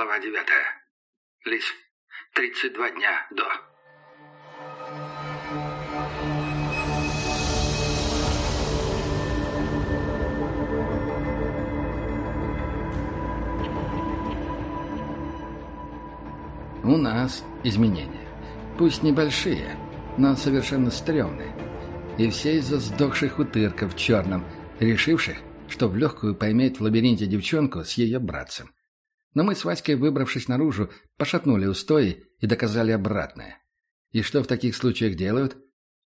глава девятая. Лис, 32 дня до. У нас изменения. Пусть небольшие, но совершенно стрёмные. И все из-за сдохших утырков в черном, решивших, что в легкую поймет в лабиринте девчонку с ее братцем. Но мы с Васькой, выбравшись наружу, пошатнули устои и доказали обратное. И что в таких случаях делают?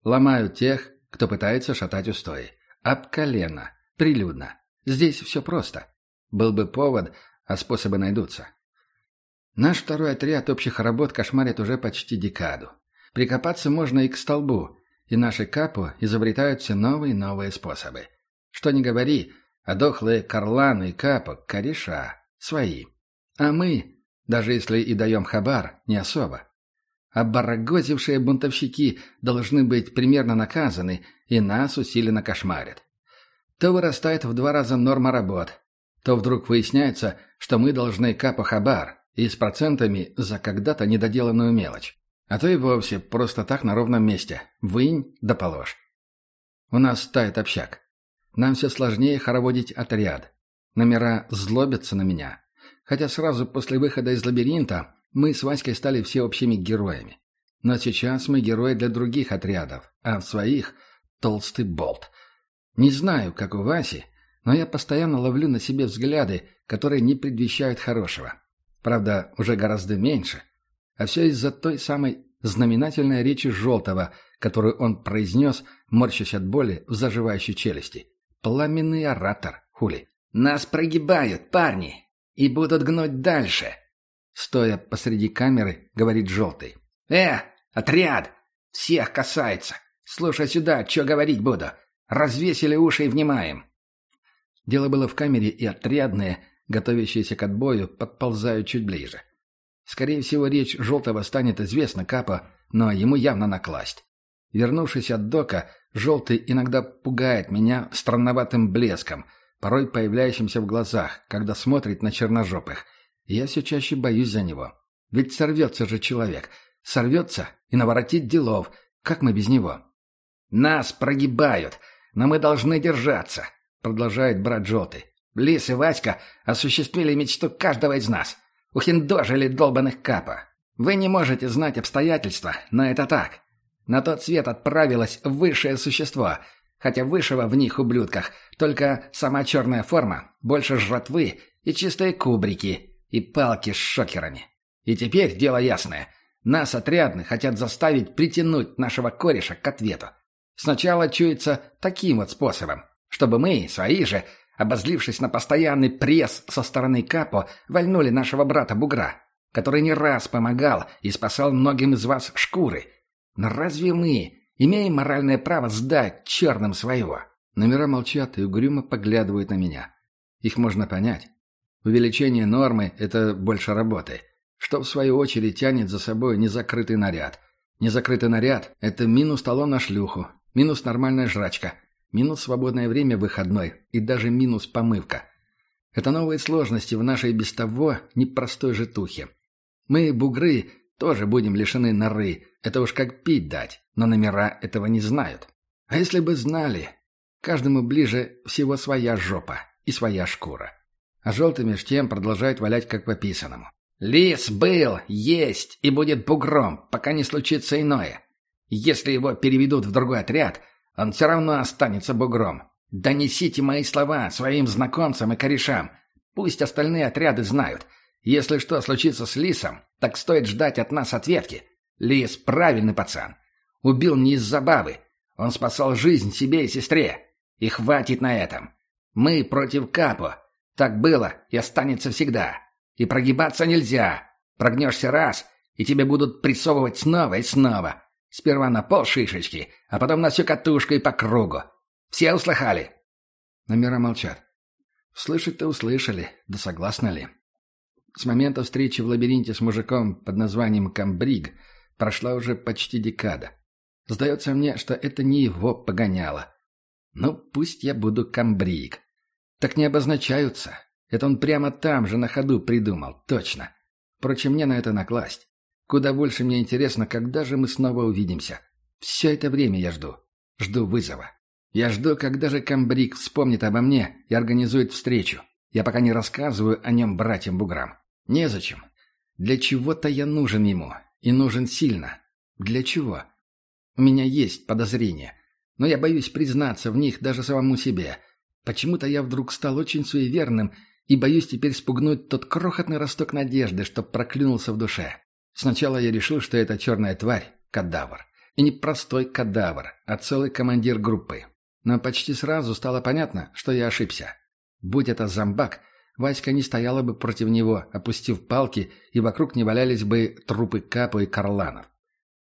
Ломают тех, кто пытается шатать устои. Об колено. Прилюдно. Здесь все просто. Был бы повод, а способы найдутся. Наш второй отряд общих работ кошмарит уже почти декаду. Прикопаться можно и к столбу, и наши капу изобретают все новые и новые способы. Что ни говори, а дохлые карланы и капа – кореша, свои. А мы, даже если и даем хабар, не особо. Оборогозившие бунтовщики должны быть примерно наказаны, и нас усиленно кошмарят. То вырастает в два раза норма работ, то вдруг выясняется, что мы должны капа хабар, и с процентами за когда-то недоделанную мелочь. А то и вовсе просто так на ровном месте. Вынь да положь. У нас тает общак. Нам все сложнее хороводить отряд. Номера злобятся на меня. Хотя сразу после выхода из лабиринта мы с Васькой стали всеобщими героями. Но сейчас мы герои для других отрядов, а в своих — толстый болт. Не знаю, как у Васи, но я постоянно ловлю на себе взгляды, которые не предвещают хорошего. Правда, уже гораздо меньше. А все из-за той самой знаменательной речи Желтого, которую он произнес, морщась от боли в заживающей челюсти. Пламенный оратор, хули. «Нас прогибают, парни, и будут гнуть дальше», стоя посреди камеры, говорит Желтый. «Э, отряд! Всех касается! Слушай сюда, что говорить буду. Развесили уши и внимаем!» Дело было в камере, и отрядные, готовящиеся к отбою, подползают чуть ближе. Скорее всего, речь Желтого станет известна Капа, но ему явно накласть. Вернувшись от дока, Желтый иногда пугает меня странноватым блеском, порой появляющимся в глазах, когда смотрит на черножопых. И я все чаще боюсь за него. Ведь сорвется же человек. Сорвется и наворотит делов. Как мы без него? «Нас прогибают, но мы должны держаться», — продолжает брат Желтый. Лис и Васька осуществили мечту каждого из нас. Ухиндожили долбанных капа. Вы не можете знать обстоятельства, но это так. На тот свет отправилось высшее существо, хотя высшего в них ублюдках только сама черная форма, больше жратвы и чистые кубрики, и палки с шокерами. И теперь дело ясное. Нас, отрядных, хотят заставить притянуть нашего кореша к ответу. Сначала чуется таким вот способом, чтобы мы, свои же, обозлившись на постоянный пресс со стороны Капо, вальнули нашего брата Бугра, который не раз помогал и спасал многим из вас шкуры. Но разве мы имеем моральное право сдать черным своего? Номера молчат и угрюмо поглядывают на меня. Их можно понять. Увеличение нормы – это больше работы, что в свою очередь тянет за собой незакрытый наряд. Незакрытый наряд – это минус талон на шлюху, минус нормальная жрачка, минус свободное время выходной и даже минус помывка. Это новые сложности в нашей без того непростой житухе. Мы, бугры, тоже будем лишены норы, это уж как пить дать, но номера этого не знают. А если бы знали, каждому ближе всего своя жопа и своя шкура. А желтый меж тем продолжает валять как по писаному. «Лис был, есть и будет бугром, пока не случится иное. Если его переведут в другой отряд, он все равно останется бугром. Донесите мои слова своим знакомцам и корешам. Пусть остальные отряды знают. Если что случится с Лисом, так стоит ждать от нас ответки. Лис правильный пацан. Убил не из забавы. Он спасал жизнь себе и сестре. И хватит на этом. Мы против Капо. Так было и останется всегда. И прогибаться нельзя. Прогнешься раз, и тебе будут прессовывать снова и снова. Сперва на пол шишечки, а потом на всю катушку и по кругу. Все услыхали?» Номера молчат. Слышать-то услышали, да согласны ли? С момента встречи в лабиринте с мужиком под названием Камбриг прошла уже почти декада. Сдается мне, что это не его погоняло. Ну, пусть я буду Камбриг. Так не обозначаются. Это он прямо там же на ходу придумал, точно. Впрочем, мне на это накласть. Куда больше мне интересно, когда же мы снова увидимся. Все это время я жду. Жду вызова. Я жду, когда же Камбрик вспомнит обо мне и организует встречу. Я пока не рассказываю о нем братьям-буграм. Незачем. Для чего-то я нужен ему. И нужен сильно. Для чего? У меня есть подозрения. Но я боюсь признаться в них даже самому себе. Почему-то я вдруг стал очень суеверным и боюсь теперь спугнуть тот крохотный росток надежды, что проклюнулся в душе. Сначала я решил, что это черная тварь — кадавр. И не простой кадавр, а целый командир группы. Но почти сразу стало понятно, что я ошибся. Будь это зомбак, Васька не стояла бы против него, опустив палки, и вокруг не валялись бы трупы Капу и Карланов.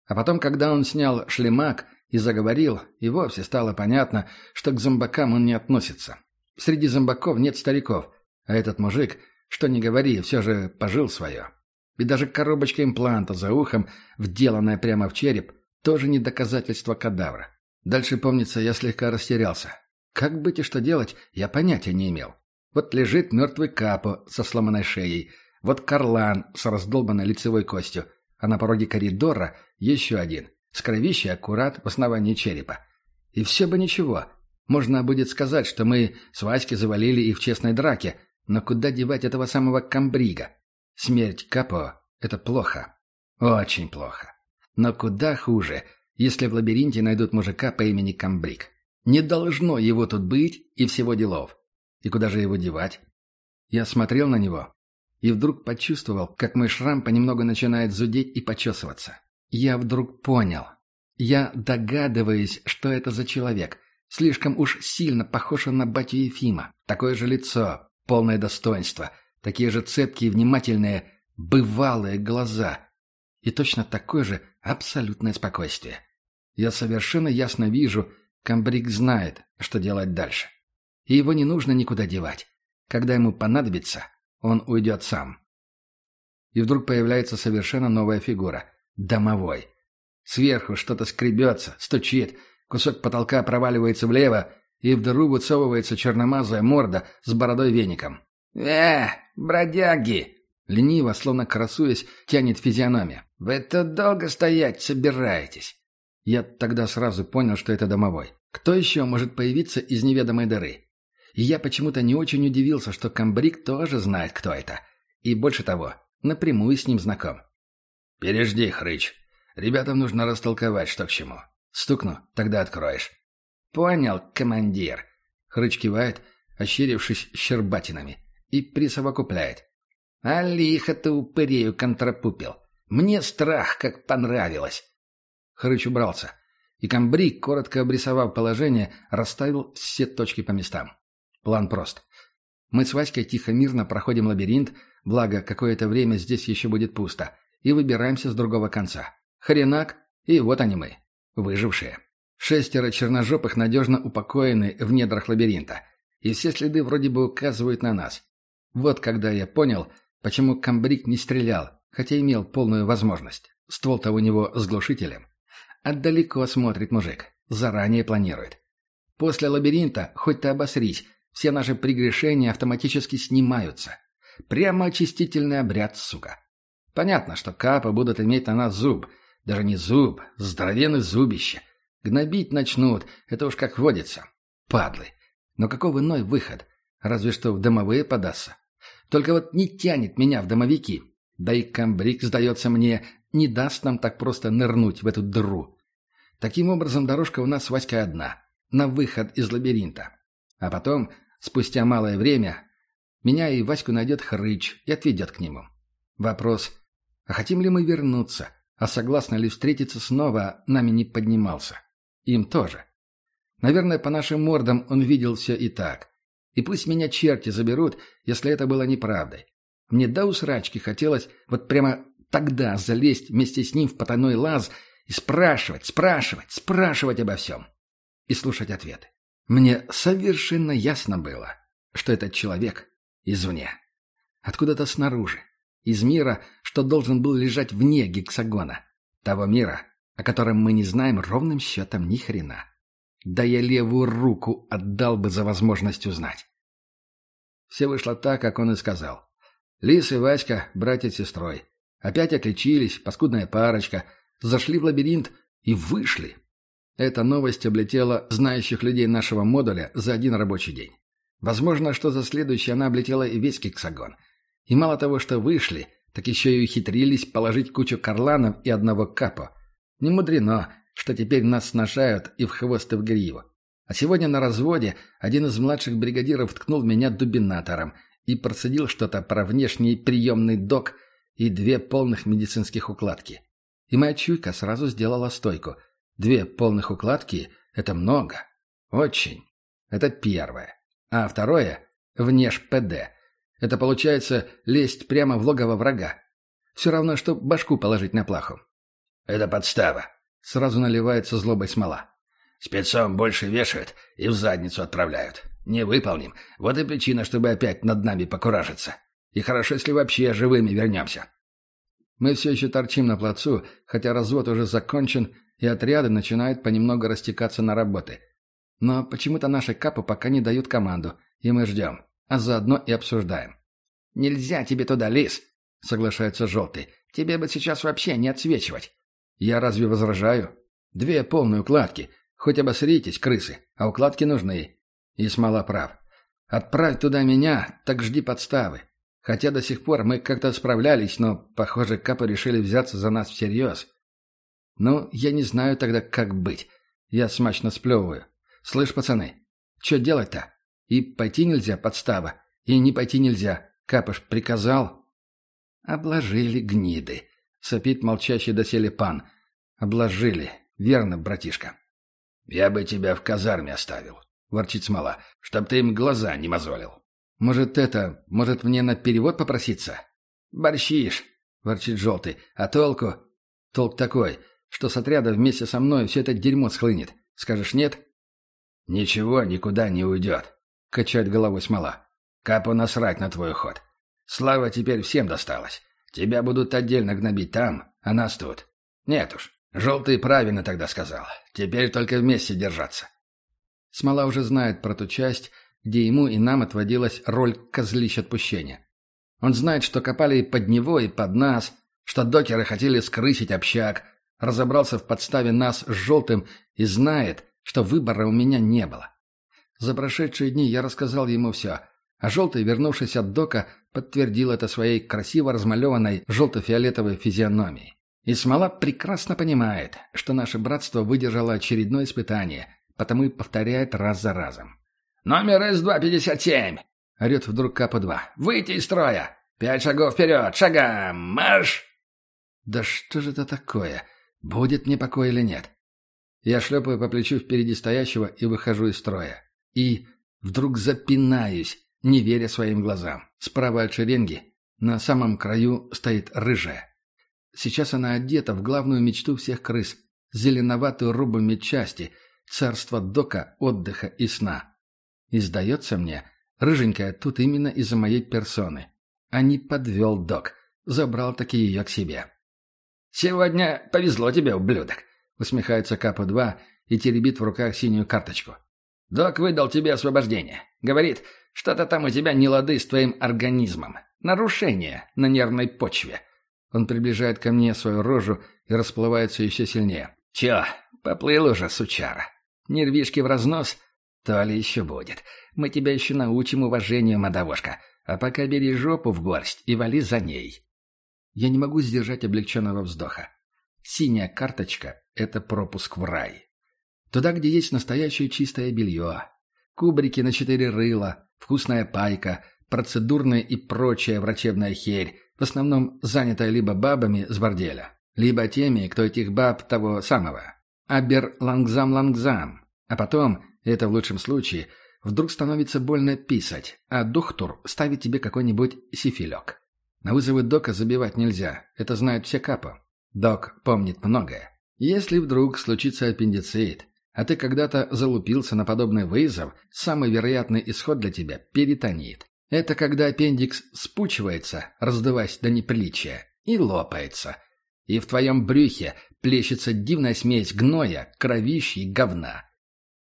А потом, когда он снял шлемак и заговорил, и вовсе стало понятно, что к зомбакам он не относится. Среди зомбаков нет стариков, а этот мужик, что не говори, все же пожил свое. И даже коробочка импланта за ухом, вделанная прямо в череп, тоже не доказательство кадавра. Дальше, помнится, я слегка растерялся. Как быть и что делать, я понятия не имел. Вот лежит мертвый Капо со сломанной шеей, вот Карлан с раздолбанной лицевой костью, а на пороге коридора еще один, с кровищей аккурат в основании черепа. И все бы ничего. Можно будет сказать, что мы с Васькой завалили их в честной драке, но куда девать этого самого комбрига? Смерть Капо — это плохо. Очень плохо. Но куда хуже, если в лабиринте найдут мужика по имени Камбрик. Не должно его тут быть и всего делов. И куда же его девать? Я смотрел на него и вдруг почувствовал, как мой шрам понемногу начинает зудеть и почесываться. Я вдруг понял. Я догадываюсь, что это за человек. Слишком уж сильно похож на батю Ефима. Такое же лицо, полное достоинство, такие же цепкие, внимательные, бывалые глаза. И точно такое же абсолютное спокойствие. Я совершенно ясно вижу, Камбрик знает, что делать дальше. И его не нужно никуда девать. Когда ему понадобится, он уйдет сам. И вдруг появляется совершенно новая фигура. Домовой. Сверху что-то скребется, стучит, кусок потолка проваливается влево, и в дыру высовывается черномазая морда с бородой-веником. «Э, бродяги!» Лениво, словно красуясь, тянет физиономия. «Вы тут долго стоять собираетесь?» Я тогда сразу понял, что это домовой. Кто еще может появиться из неведомой дыры? И я почему-то не очень удивился, что Камбрик тоже знает, кто это. И больше того, напрямую с ним знаком. «Пережди, Хрыч. Ребятам нужно растолковать, что к чему. Стукну, тогда откроешь». «Понял, командир». Хрыч кивает, ощерившись щербатинами, и присовокупляет. «А лихо ты упырею контрапупил. Мне страх как понравилось». Хрыч убрался, и Камбрик, коротко обрисовав положение, расставил все точки по местам. План прост. Мы с Васькой тихо-мирно проходим лабиринт, благо какое-то время здесь еще будет пусто, и выбираемся с другого конца. Хренак, и вот они мы, выжившие. Шестеро черножопых надежно упокоены в недрах лабиринта, и все следы вроде бы указывают на нас. Вот когда я понял, почему Камбрик не стрелял, хотя имел полную возможность. Ствол-то у него с глушителем. Отдалеко смотрит мужик, заранее планирует. После лабиринта, хоть ты обосрись, все наши прегрешения автоматически снимаются. Прямо очистительный обряд, сука. Понятно, что капы будут иметь на нас зуб. Даже не зуб, здоровенный зубище. Гнобить начнут, это уж как водится. Падлы. Но каков иной выход? Разве что в домовые подастся. Только вот не тянет меня в домовики. Да и камбрик, сдается мне, не даст нам так просто нырнуть в эту дыру. Таким образом, дорожка у нас с Васькой одна. На выход из лабиринта. А потом, спустя малое время, меня и Ваську найдет Хрыч и отведет к нему. Вопрос, а хотим ли мы вернуться, а согласны ли встретиться снова, нами не поднимался. Им тоже. Наверное, по нашим мордам он видел все и так. И пусть меня черти заберут, если это было неправдой. Мне до усрачки хотелось вот прямо тогда залезть вместе с ним в потайной лаз и спрашивать, спрашивать, спрашивать обо всем. И слушать ответы. Мне совершенно ясно было, что этот человек извне. Откуда-то снаружи. Из мира, что должен был лежать вне гексагона. Того мира, о котором мы не знаем ровным счетом ни хрена. Да я левую руку отдал бы за возможность узнать. Все вышло так, как он и сказал. Лис и Васька, братья с сестрой. Опять отличились, паскудная парочка, зашли в лабиринт и вышли. Эта новость облетела знающих людей нашего модуля за один рабочий день. Возможно, что за следующий она облетела и весь гексагон. И мало того, что вышли, так еще и ухитрились положить кучу карланов и одного капо. Не мудрено, что теперь нас сношают и в хвост, и в гриву. А сегодня на разводе один из младших бригадиров ткнул меня дубинатором и процедил что-то про внешний приемный док и две полных медицинских укладки. И моя чуйка сразу сделала стойку. Две полных укладки — это много. Очень. Это первое. А второе — внеш ПД. Это получается лезть прямо в логово врага. Все равно, что башку положить на плаху. Это подстава. Сразу наливается злобой смола. Спецом больше вешают и в задницу отправляют. Не выполним. Вот и причина, чтобы опять над нами покуражиться. И хорошо, если вообще живыми вернемся. Мы все еще торчим на плацу, хотя развод уже закончен, и отряды начинают понемногу растекаться на работы. Но почему-то наши капы пока не дают команду, и мы ждем, а заодно и обсуждаем. «Нельзя тебе туда, лис!» — соглашается Желтый. «Тебе бы сейчас вообще не отсвечивать». «Я разве возражаю? Две полные укладки. Хоть обосритесь, крысы, а укладки нужны». И смола прав. «Отправь туда меня, так жди подставы. Хотя до сих пор мы как-то справлялись, но, похоже, капы решили взяться за нас всерьез. Ну, я не знаю тогда, как быть. Я смачно сплевываю. Слышь, пацаны, что делать-то? И пойти нельзя, подстава. И не пойти нельзя. Капыш приказал. Обложили гниды. Сопит молчащий доселе пан. Обложили. Верно, братишка. Я бы тебя в казарме оставил, ворчит смола, чтоб ты им глаза не мозолил. Может, это... Может, мне на перевод попроситься? Борщишь, ворчит желтый. А толку? Толк такой, что с отряда вместе со мной все это дерьмо схлынет. Скажешь нет? Ничего никуда не уйдет, качает головой смола. Капу насрать на твой ход. Слава теперь всем досталась. Тебя будут отдельно гнобить там, а нас тут. Нет уж, желтый правильно тогда сказал. Теперь только вместе держаться. Смола уже знает про ту часть, где ему и нам отводилась роль козлищ отпущения. Он знает, что копали и под него, и под нас, что докеры хотели скрысить общак, разобрался в подставе нас с желтым и знает, что выбора у меня не было. За прошедшие дни я рассказал ему все, а желтый, вернувшись от дока, подтвердил это своей красиво размалеванной желто-фиолетовой физиономией. И Смола прекрасно понимает, что наше братство выдержало очередное испытание, потому и повторяет раз за разом. «Номер С-257!» — орет вдруг Капа-2. «Выйти из строя! Пять шагов вперед! Шагам! Марш!» «Да что же это такое? Будет мне покой или нет?» Я шлепаю по плечу впереди стоящего и выхожу из строя. И вдруг запинаюсь, не веря своим глазам. Справа от шеренги, на самом краю, стоит рыжая. Сейчас она одета в главную мечту всех крыс — зеленоватую рубу медчасти, царство дока, отдыха и сна. И сдается мне, рыженькая тут именно из-за моей персоны. А не подвел док. Забрал таки ее к себе. «Сегодня повезло тебе, ублюдок!» Усмехается Капа-2 и теребит в руках синюю карточку. «Док выдал тебе освобождение. Говорит, что-то там у тебя не лады с твоим организмом. Нарушение на нервной почве». Он приближает ко мне свою рожу и расплывается еще сильнее. «Че, поплыл уже, сучара? Нервишки в разнос?» «То ли еще будет. Мы тебя еще научим уважению, мадавошка. А пока бери жопу в горсть и вали за ней». Я не могу сдержать облегченного вздоха. Синяя карточка — это пропуск в рай. Туда, где есть настоящее чистое белье. Кубрики на четыре рыла, вкусная пайка, процедурная и прочая врачебная херь, в основном занятая либо бабами с борделя, либо теми, кто этих баб того самого. Aber langsam-langsam. А потом это в лучшем случае, вдруг становится больно писать, а доктор ставит тебе какой-нибудь сифилек. На вызовы дока забивать нельзя, это знают все капы. Док помнит многое. Если вдруг случится аппендицит, а ты когда-то залупился на подобный вызов, самый вероятный исход для тебя – перитонит. Это когда аппендикс спучивается, раздуваясь до неприличия, и лопается. И в твоем брюхе плещется дивная смесь гноя, кровищи и говна.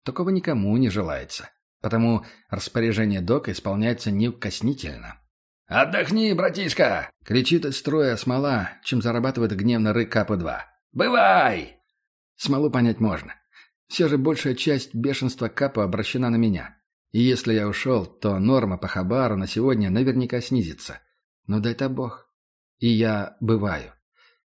Такого никому не желается. Потому распоряжение дока исполняется неукоснительно. «Отдохни, братишка!» — кричит из строя смола, чем зарабатывает гневно рык Капу-2. «Бывай!» Смолу понять можно. Все же большая часть бешенства Капа обращена на меня. И если я ушел, то норма по Хабару на сегодня наверняка снизится. Но дай-то бог. И я бываю.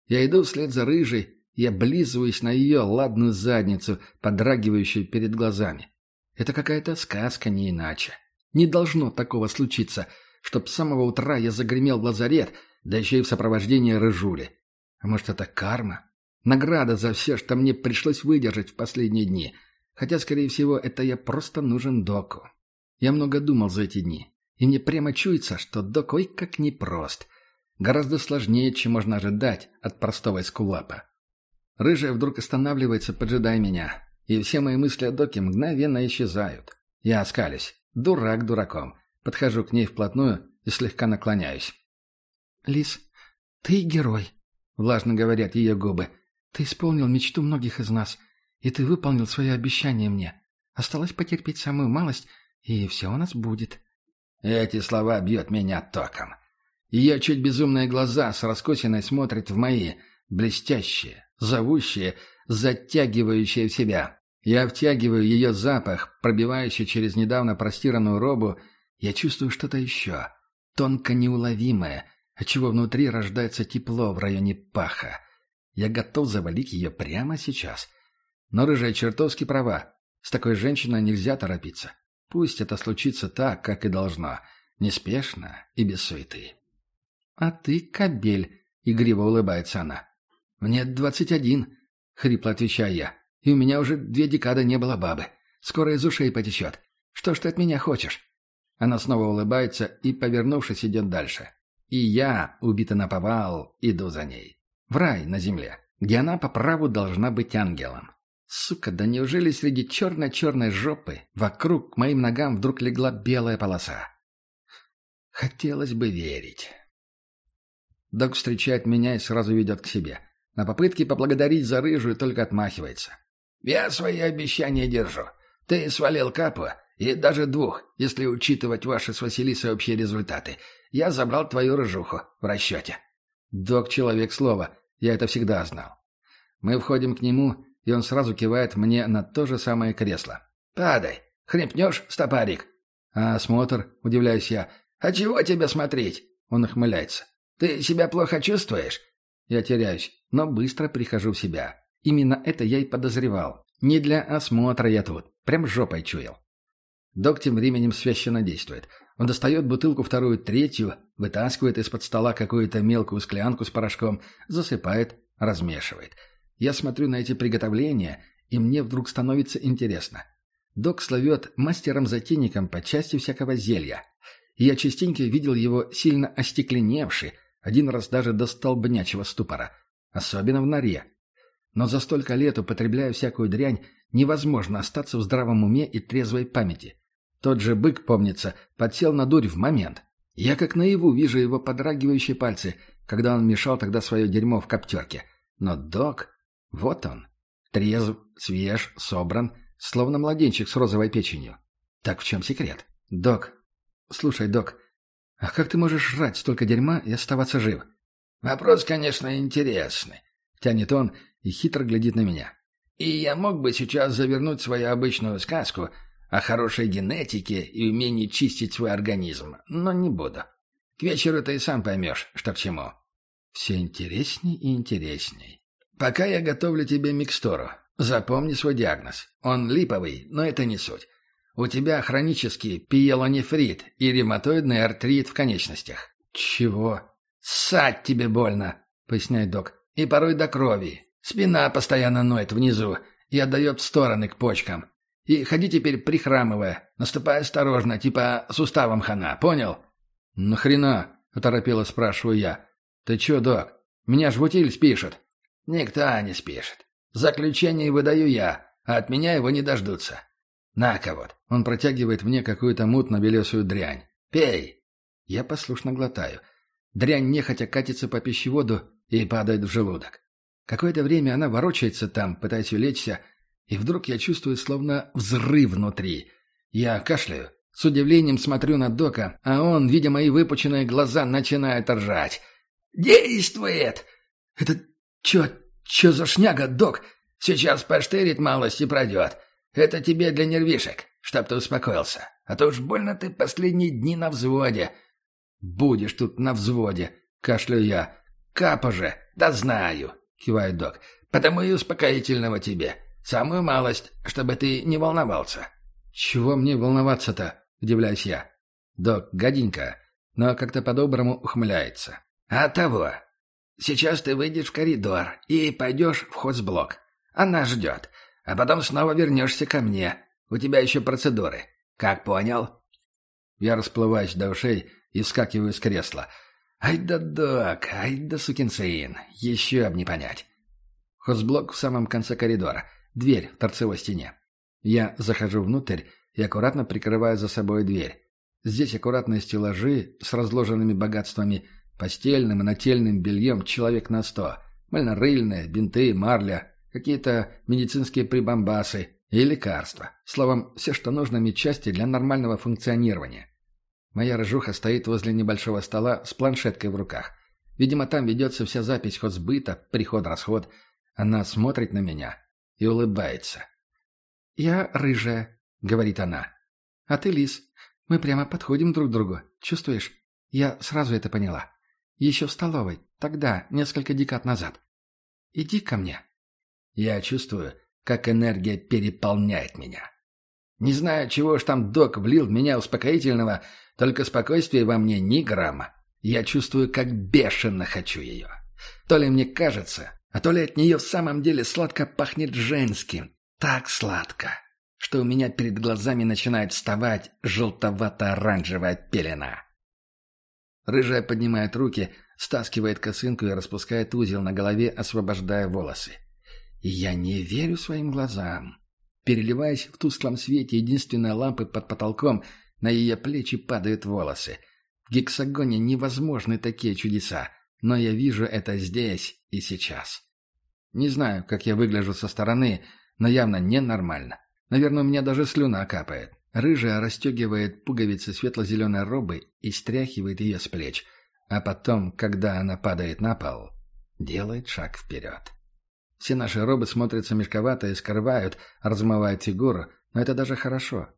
Я иду вслед за рыжей, и облизываюсь на ее ладную задницу, подрагивающую перед глазами. Это какая-то сказка, не иначе. Не должно такого случиться, чтоб с самого утра я загремел в лазарет, да еще и в сопровождении рыжули. А может, это карма? Награда за все, что мне пришлось выдержать в последние дни. Хотя, скорее всего, это я просто нужен доку. Я много думал за эти дни. И мне прямо чуется, что док ой как непрост. Гораздо сложнее, чем можно ожидать от простого эскулапа. Рыжая вдруг останавливается, поджидая меня. И все мои мысли о доке мгновенно исчезают. Я оскалюсь. Дурак дураком. Подхожу к ней вплотную и слегка наклоняюсь. «Лис, ты герой», — влажно говорят ее губы. Ты исполнил мечту многих из нас, и ты выполнил свое обещание мне. Осталось потерпеть самую малость, и все у нас будет». Эти слова бьют меня током. Ее чуть безумные глаза с раскосиной смотрят в мои, блестящие, зовущие, затягивающие в себя. Я втягиваю ее запах, пробивающий через недавно простиранную робу. Я чувствую что-то еще, тонко неуловимое, отчего внутри рождается тепло в районе паха. Я готов завалить ее прямо сейчас. Но рыжая чертовски права. С такой женщиной нельзя торопиться. Пусть это случится так, как и должно. Неспешно и без суеты. «А ты кобель», — игриво улыбается она. «Мне двадцать один», — хрипло отвечаю я. «И у меня уже две декады не было бабы. Скоро из ушей потечет. Что ж ты от меня хочешь?» Она снова улыбается и, повернувшись, идет дальше. И я, убито наповал, иду за ней. В рай на земле, где она по праву должна быть ангелом. Сука, да неужели среди черной-черной жопы вокруг к моим ногам вдруг легла белая полоса? Хотелось бы верить. Док встречает меня и сразу ведет к себе. На попытке поблагодарить за рыжую только отмахивается. «Я свои обещания держу. Ты свалил капу, и даже двух, если учитывать ваши с Василисой общие результаты. Я забрал твою рыжуху в расчете». Док — человек слова. Я это всегда знал. Мы входим к нему, и он сразу кивает мне на то же самое кресло. «Падай! Хрипнешь, стопарик?» «А осмотр?» — удивляюсь я. «А чего тебе смотреть?» — он ухмыляется. «Ты себя плохо чувствуешь?» Я теряюсь, но быстро прихожу в себя. Именно это я и подозревал. Не для осмотра я тут. Прям жопой чуял. Док тем временем священно действует. Он достает бутылку вторую, третью, вытаскивает из-под стола какую-то мелкую склянку с порошком, засыпает, размешивает. Я смотрю на эти приготовления, и мне вдруг становится интересно. Док словет мастером-затейником по части всякого зелья. Я частенько видел его сильно остекленевший, один раз даже до столбнячего ступора. Особенно в норе. Но за столько лет, употребляя всякую дрянь, невозможно остаться в здравом уме и трезвой памяти. Тот же бык, помнится, подсел на дурь в момент. Я как наяву вижу его подрагивающие пальцы, когда он мешал тогда свое дерьмо в коптерке. Но док... Вот он. Трезв, свеж, собран, словно младенчик с розовой печенью. Так в чем секрет? Док. Слушай, док, а как ты можешь жрать столько дерьма и оставаться жив? Вопрос, конечно, интересный. Тянет он и хитро глядит на меня. И я мог бы сейчас завернуть свою обычную сказку — о хорошей генетике и умении чистить свой организм, но не буду. К вечеру ты и сам поймешь, что к чему. Все интересней и интересней. Пока я готовлю тебе микстуру. Запомни свой диагноз. Он липовый, но это не суть. У тебя хронический пиелонефрит и ревматоидный артрит в конечностях. Чего? Ссать тебе больно, поясняет док. И порой до крови. Спина постоянно ноет внизу и отдает в стороны к почкам. И ходи теперь прихрамывая, наступая осторожно, типа суставом хана, понял?» «Нахрена?» — оторопело спрашиваю я. «Ты чё, док? Меня ж в утиль спишет». «Никто не спишет. Заключение выдаю я, а от меня его не дождутся. На-ка вот». Он протягивает мне какую-то мутно-белесую дрянь. «Пей». Я послушно глотаю. Дрянь нехотя катится по пищеводу и падает в желудок. Какое-то время она ворочается там, пытаясь улечься, и вдруг я чувствую словно взрыв внутри. Я кашляю, С удивлением смотрю на Дока, а он, видя мои выпученные глаза, начинает ржать. «Действует!» «Это чё, чё за шняга, Док? Сейчас поштырит малость и пройдет. Это тебе для нервишек, чтоб ты успокоился. А то уж больно ты последние дни на взводе». «Будешь тут на взводе», — кашлю я. «Капа же!» «Да знаю», — кивает док. «Потому и успокоительного тебе. Самую малость, чтобы ты не волновался». «Чего мне волноваться-то?» — удивляюсь я. Док гаденько, но как-то по-доброму ухмыляется. «А того. Сейчас ты выйдешь в коридор и пойдешь в хозблок. Она ждет. А потом снова вернешься ко мне. У тебя еще процедуры. Как понял?» Я расплываюсь до ушей и вскакиваю с кресла. «Ай да док, ай да сукин сын. Еще об не понять». Хозблок в самом конце коридора. Дверь в торцевой стене. Я захожу внутрь и аккуратно прикрываю за собой дверь. Здесь аккуратные стеллажи с разложенными богатствами, постельным и нательным бельем человек на сто, мыльно-рыльные, бинты, марля, какие-то медицинские прибамбасы и лекарства. Словом, все, что нужно медчасти для нормального функционирования. Моя рыжуха стоит возле небольшого стола с планшеткой в руках. Видимо, там ведется вся запись хозбыта, приход-расход. Она смотрит на меня и улыбается. «Я рыжая», — говорит она. «А ты лис. Мы прямо подходим друг к другу. Чувствуешь? Я сразу это поняла. Еще в столовой. Тогда, несколько декад назад. Иди ко мне». Я чувствую, как энергия переполняет меня. Не знаю, чего ж там док влил в меня успокоительного, только спокойствия во мне ни грамма. Я чувствую, как бешено хочу ее. То ли мне кажется, а то ли от нее в самом деле сладко пахнет женским. Так сладко, что у меня перед глазами начинает вставать желтовато-оранжевая пелена. Рыжая поднимает руки, стаскивает косынку и распускает узел на голове, освобождая волосы. И я не верю своим глазам. Переливаясь в тусклом свете единственной лампы под потолком, на ее плечи падают волосы. В гексагоне невозможны такие чудеса, но я вижу это здесь и сейчас. Не знаю, как я выгляжу со стороны, но явно ненормально. Наверное, у меня даже слюна капает. Рыжая расстегивает пуговицы светло-зеленой робы и стряхивает ее с плеч. А потом, когда она падает на пол, делает шаг вперед. Все наши робы смотрятся мешковато и скрывают, размывают фигуру, но это даже хорошо.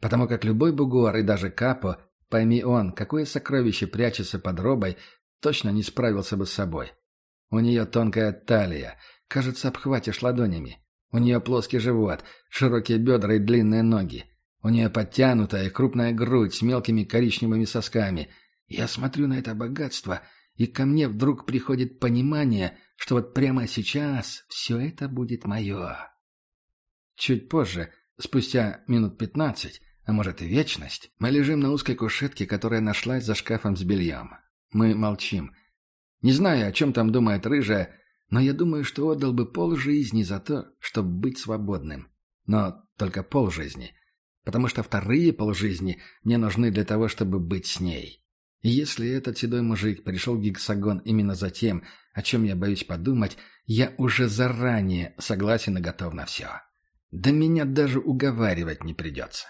Потому как любой бугор и даже капо, пойми он, какое сокровище прячется под робой, точно не справился бы с собой. У нее тонкая талия, кажется, обхватишь ладонями. У нее плоский живот, широкие бедра и длинные ноги. У нее подтянутая крупная грудь с мелкими коричневыми сосками. Я смотрю на это богатство, и ко мне вдруг приходит понимание, что вот прямо сейчас все это будет мое. Чуть позже, спустя минут пятнадцать, а может и вечность, мы лежим на узкой кушетке, которая нашлась за шкафом с бельем. Мы молчим. Не знаю, о чем там думает рыжая, но я думаю, что отдал бы полжизни за то, чтобы быть свободным. Но только полжизни. Потому что вторые полжизни мне нужны для того, чтобы быть с ней. И если этот седой мужик пришел в гексагон именно за тем, о чем я боюсь подумать, я уже заранее согласен и готов на все. Да меня даже уговаривать не придется.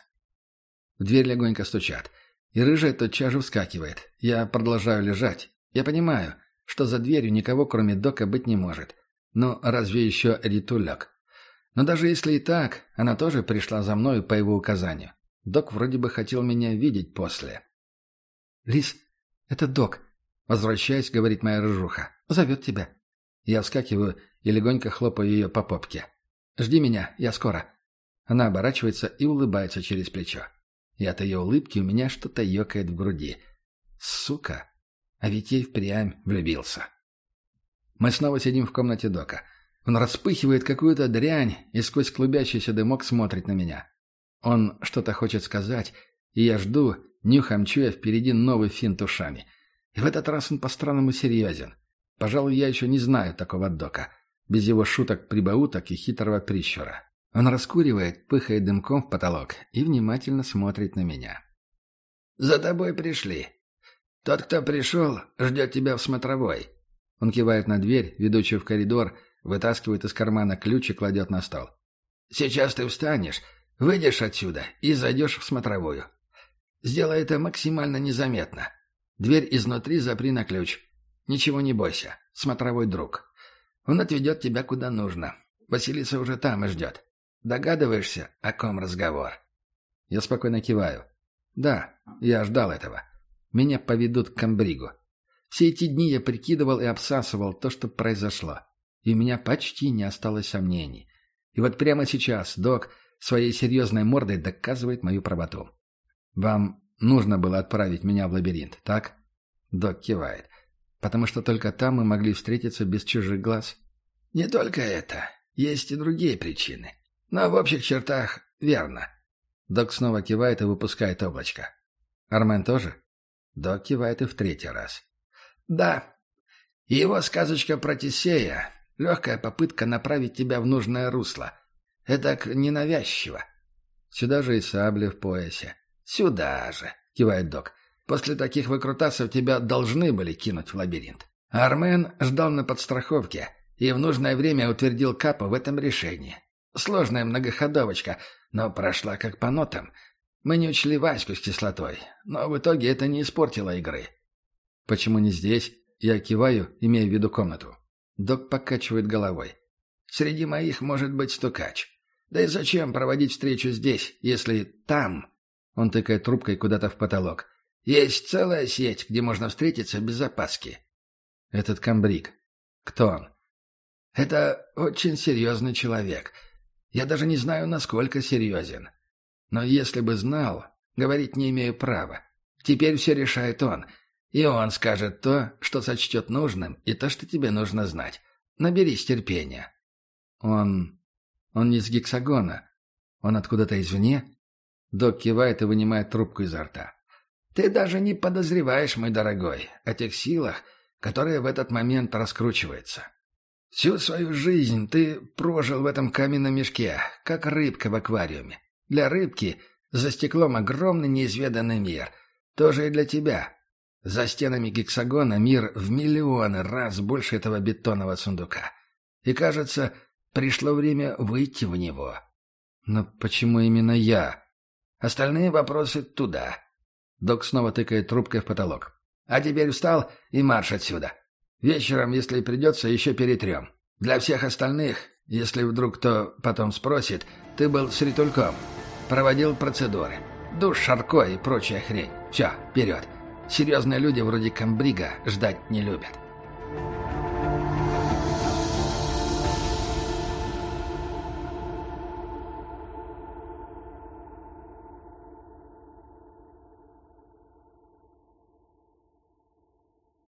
В дверь легонько стучат. И рыжая тотчас же вскакивает. Я продолжаю лежать. Я понимаю, что за дверью никого, кроме Дока, быть не может. Но разве еще Ритуляк? Но даже если и так, она тоже пришла за мною по его указанию. Док вроде бы хотел меня видеть после. «Лис, это Док», — возвращаясь, говорит моя рыжуха. «Зовет тебя». Я вскакиваю и легонько хлопаю ее по попке. «Жди меня, я скоро». Она оборачивается и улыбается через плечо. И от ее улыбки у меня что-то ёкает в груди. «Сука!» А ведь ей впрямь влюбился. Мы снова сидим в комнате Дока. Он распыхивает какую-то дрянь и сквозь клубящийся дымок смотрит на меня. Он что-то хочет сказать, и я жду, нюхом чуя впереди новый финт ушами. И в этот раз он по-странному серьезен. Пожалуй, я еще не знаю такого Дока, без его шуток-прибауток и хитрого прищура. Он раскуривает, пыхает дымком в потолок и внимательно смотрит на меня. «За тобой пришли», «Тот, кто пришел, ждет тебя в смотровой». Он кивает на дверь, ведущую в коридор, вытаскивает из кармана ключ и кладет на стол. «Сейчас ты встанешь, выйдешь отсюда и зайдешь в смотровую. Сделай это максимально незаметно. Дверь изнутри запри на ключ. Ничего не бойся. Смотровой друг. Он отведет тебя куда нужно. Василиса уже там и ждет. Догадываешься, о ком разговор?» Я спокойно киваю. «Да, я ждал этого. Меня поведут к Камбригу. Все эти дни я прикидывал и обсасывал то, что произошло. И у меня почти не осталось сомнений. И вот прямо сейчас док своей серьезной мордой доказывает мою правоту. «Вам нужно было отправить меня в лабиринт, так?» Док кивает. «Потому что только там мы могли встретиться без чужих глаз?» «Не только это. Есть и другие причины. Но в общих чертах верно». Док снова кивает и выпускает облачко. «Армен тоже?» Док кивает и в третий раз. «Да. Его сказочка про Тесея — легкая попытка направить тебя в нужное русло. Это ненавязчиво. Сюда же и сабли в поясе. «Сюда же», — кивает док. «После таких выкрутасов тебя должны были кинуть в лабиринт». Армен ждал на подстраховке и в нужное время утвердил Капа в этом решении. Сложная многоходовочка, но прошла как по нотам. Мы не учли Ваську с кислотой, но в итоге это не испортило игры. «Почему не здесь?» Я киваю, имея в виду комнату. Док покачивает головой. «Среди моих может быть стукач. Да и зачем проводить встречу здесь, если там он тыкает трубкой куда-то в потолок. «Есть целая сеть, где можно встретиться без опаски». «Этот комбриг. Кто он?» «Это очень серьезный человек. Я даже не знаю, насколько серьезен. Но если бы знал, говорить не имею права. Теперь все решает он. И он скажет то, что сочтет нужным, и то, что тебе нужно знать. Наберись терпения». «Он... он не из гексагона. Он откуда-то извне?» Док кивает и вынимает трубку изо рта. «Ты даже не подозреваешь, мой дорогой, о тех силах, которые в этот момент раскручиваются. Всю свою жизнь ты прожил в этом каменном мешке, как рыбка в аквариуме. Для рыбки за стеклом огромный неизведанный мир. Тоже и для тебя. За стенами гексагона мир в миллионы раз больше этого бетонного сундука. И, кажется, пришло время выйти в него. Но почему именно я? Остальные вопросы туда. Док снова тыкает трубкой в потолок. А теперь встал и марш отсюда. Вечером, если придется, еще перетрем. Для всех остальных, если вдруг кто потом спросит, ты был с Ритульком. Проводил процедуры. Душ, шарко и прочая хрень. Все, вперед. Серьезные люди вроде Камбрига ждать не любят.